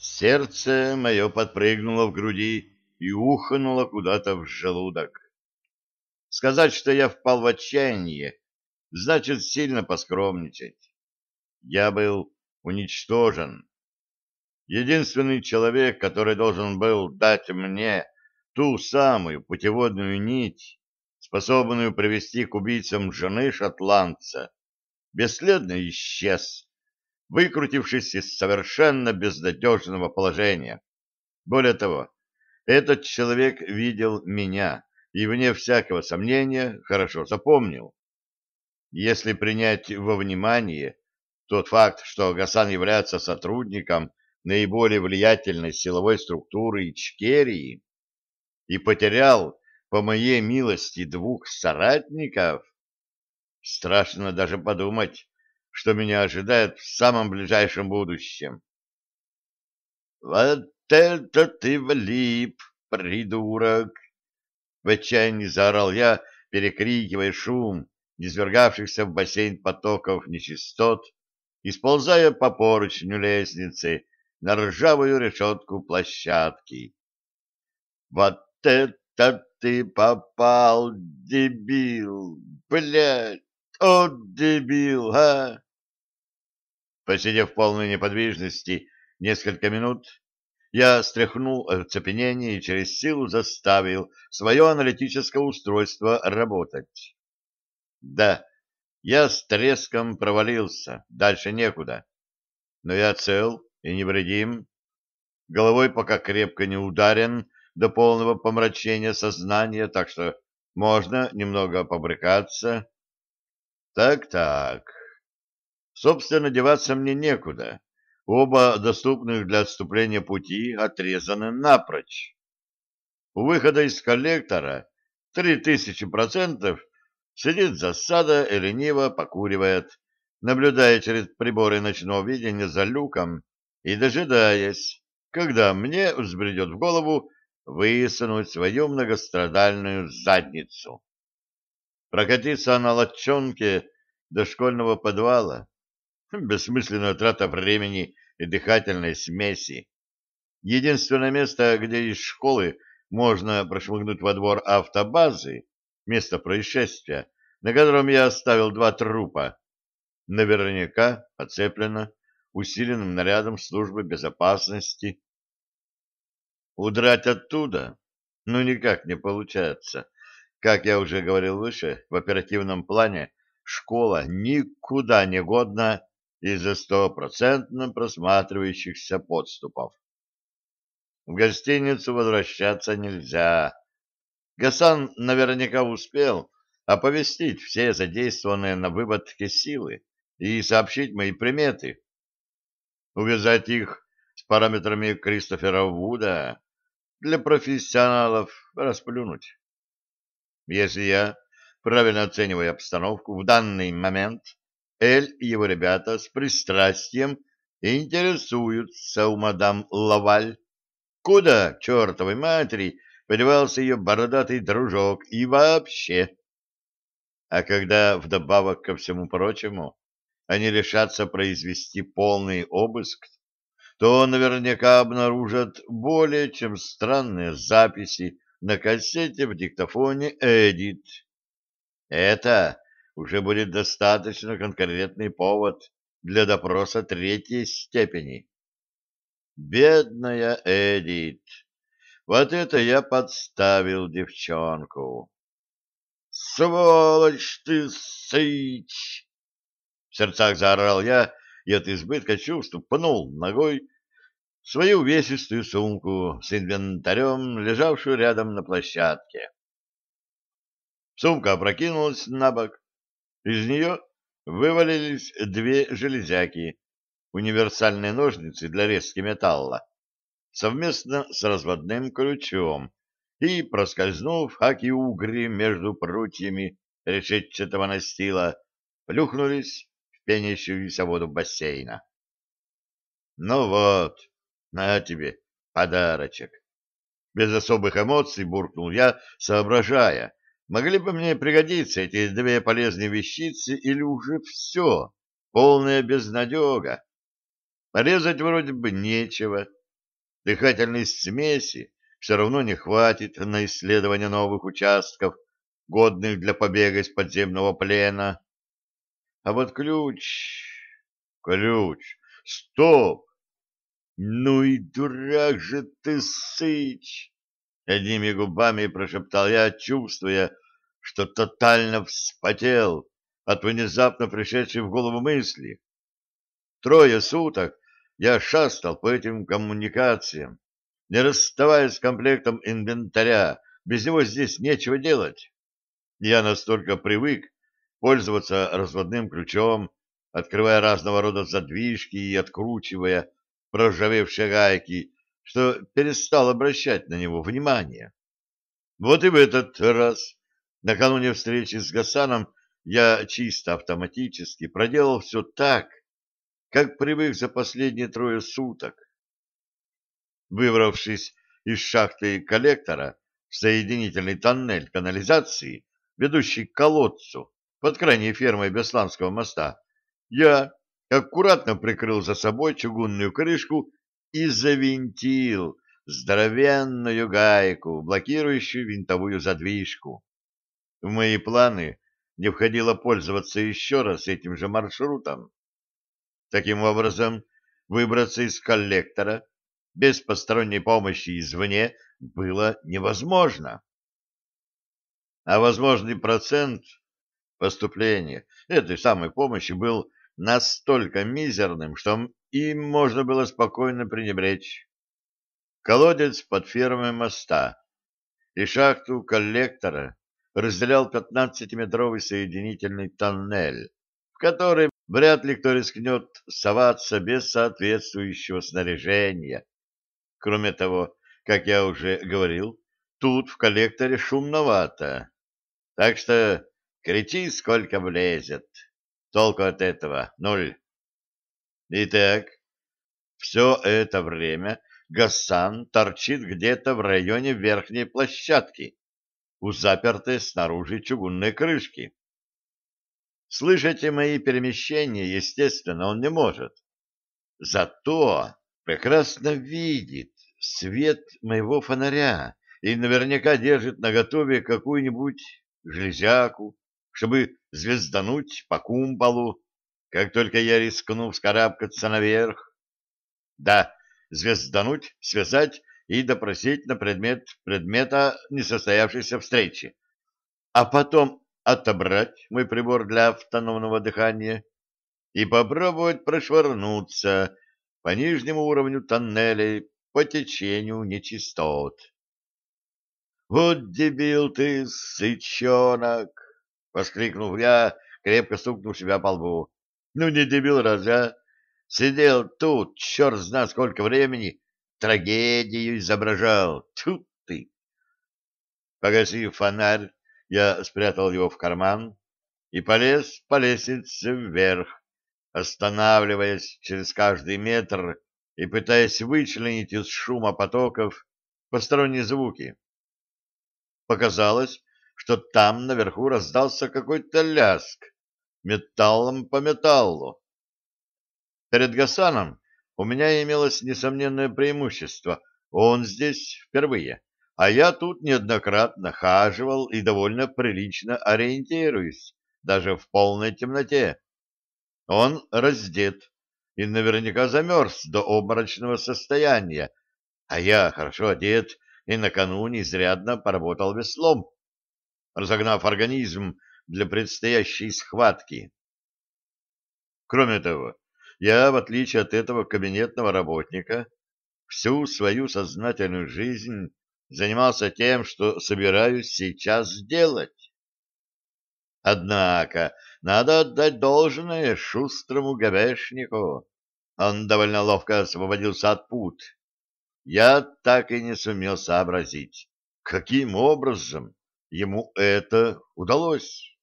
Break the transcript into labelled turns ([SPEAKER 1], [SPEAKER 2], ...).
[SPEAKER 1] Сердце мое подпрыгнуло в груди и ухнуло куда-то в желудок. Сказать, что я впал в отчаяние, значит сильно поскромничать. Я был уничтожен. Единственный человек, который должен был дать мне ту самую путеводную нить, способную привести к убийцам жены шотландца, бесследно исчез, выкрутившись из совершенно безнадежного положения. Более того, этот человек видел меня и, вне всякого сомнения, хорошо запомнил. Если принять во внимание тот факт, что Гасан является сотрудником наиболее влиятельной силовой структуры Ичкерии и потерял, по моей милости, двух соратников, страшно даже подумать, что меня ожидает в самом ближайшем будущем. «Вот это ты влип, придурок!» В отчаянии заорал я, перекрикивая шум, низвергавшихся в бассейн потоков нечистот, и сползая по поручню лестницы на ржавую решетку площадки. «Вот это ты попал, дебил! Блядь! О, дебил, а!» Посидев в полной неподвижности несколько минут, я стряхнул оцепенение и через силу заставил свое аналитическое устройство работать. Да, я с треском провалился, дальше некуда. Но я цел и невредим, головой пока крепко не ударен до полного помрачения сознания, так что можно немного побрыкаться. Так-так, Собственно, деваться мне некуда. Оба доступных для отступления пути отрезаны напрочь. У выхода из коллектора три тысячи процентов сидит засада и лениво покуривает, наблюдая через приборы ночного видения за люком и дожидаясь, когда мне взбредет в голову высунуть свою многострадальную задницу. Прокатиться на лодчонке до школьного подвала Бессмысленная трата времени и дыхательной смеси. Единственное место, где из школы можно прошмыгнуть во двор автобазы, место происшествия, на котором я оставил два трупа, наверняка оцеплено усиленным нарядом службы безопасности. Удрать оттуда? Ну, никак не получается. Как я уже говорил выше, в оперативном плане школа никуда не годна из-за стопроцентно просматривающихся подступов. В гостиницу возвращаться нельзя. Гасан наверняка успел оповестить все задействованные на выводке силы и сообщить мои приметы. Увязать их с параметрами Кристофера Вуда для профессионалов расплюнуть. Если я, правильно оценивая обстановку, в данный момент Эль и его ребята с пристрастием интересуются у мадам Лаваль, куда, чертовой матери, подевался ее бородатый дружок и вообще. А когда вдобавок ко всему прочему они решатся произвести полный обыск, то наверняка обнаружат более чем странные записи на кассете в диктофоне «Эдит». Это уже будет достаточно конкретный повод для допроса третьей степени. Бедная Эдит, вот это я подставил девчонку. Сволочь ты, сыч! В сердцах заорал я и от избытка чувств пнул ногой свою увесистую сумку с инвентарем, лежавшую рядом на площадке. Сумка опрокинулась на бок, из нее вывалились две железяки, универсальные ножницы для резки металла, совместно с разводным ключом, и, проскользнув хаки угри между прутьями решетчатого настила, плюхнулись в пенящуюся воду бассейна. Ну вот, на тебе подарочек. Без особых эмоций буркнул я, соображая, Могли бы мне пригодиться эти две полезные вещицы или уже все, полная безнадега. Порезать вроде бы нечего, Дыхательной смеси все равно не хватит на исследование новых участков, годных для побега из подземного плена. А вот ключ... Ключ... Стоп! Ну и дурак же ты, Сыч! Одними губами прошептал я, чувствуя, что тотально вспотел от внезапно пришедшей в голову мысли. Трое суток я шастал по этим коммуникациям, не расставаясь с комплектом инвентаря, без него здесь нечего делать. Я настолько привык пользоваться разводным ключом, открывая разного рода задвижки и откручивая проржавевшие гайки, что перестал обращать на него внимание. Вот и в этот раз, накануне встречи с Гасаном, я чисто автоматически проделал все так, как привык за последние трое суток. Выбравшись из шахты коллектора в соединительный тоннель канализации, ведущий к колодцу под крайней фермой Бесланского моста, я аккуратно прикрыл за собой чугунную крышку и завинтил здоровенную гайку, блокирующую винтовую задвижку. В мои планы не входило пользоваться еще раз этим же маршрутом. Таким образом, выбраться из коллектора без посторонней помощи извне было невозможно. А возможный процент поступления этой самой помощи был настолько мизерным, что им можно было спокойно пренебречь. Колодец под фермой моста и шахту коллектора разделял 15-метровый соединительный тоннель, в который вряд ли кто рискнет соваться без соответствующего снаряжения. Кроме того, как я уже говорил, тут в коллекторе шумновато. Так что кричи, сколько влезет. Толку от этого ноль. Итак, все это время Гассан торчит где-то в районе верхней площадки, у запертой снаружи чугунной крышки. Слышать мои перемещения, естественно, он не может. Зато прекрасно видит свет моего фонаря и наверняка держит наготове какую-нибудь железяку, чтобы звездануть по кумполу, как только я рискну вскарабкаться наверх. Да, звездануть, связать и допросить на предмет предмета несостоявшейся встречи. А потом отобрать мой прибор для автономного дыхания и попробовать прошвырнуться по нижнему уровню тоннелей по течению нечистот. «Вот дебил ты, сычонок!» — воскликнул я, крепко стукнув себя по лбу. «Ну не дебил разве, а? Сидел тут, черт знает сколько времени, трагедию изображал. Тьфу ты!» Погасив фонарь, я спрятал его в карман и полез по лестнице вверх, останавливаясь через каждый метр и пытаясь вычленить из шума потоков посторонние звуки. Показалось, что там наверху раздался какой-то ляск металлом по металлу. Перед Гасаном у меня имелось несомненное преимущество. Он здесь впервые а я тут неоднократно хаживал и довольно прилично ориентируюсь, даже в полной темноте. Он раздет и наверняка замерз до обморочного состояния, а я хорошо одет и накануне изрядно поработал веслом, разогнав организм для предстоящей схватки. Кроме того, я, в отличие от этого кабинетного работника, всю свою сознательную жизнь занимался тем, что собираюсь сейчас сделать. Однако надо отдать должное шустрому габешнику. Он довольно ловко освободился от пут. Я так и не сумел сообразить, каким образом ему это удалось.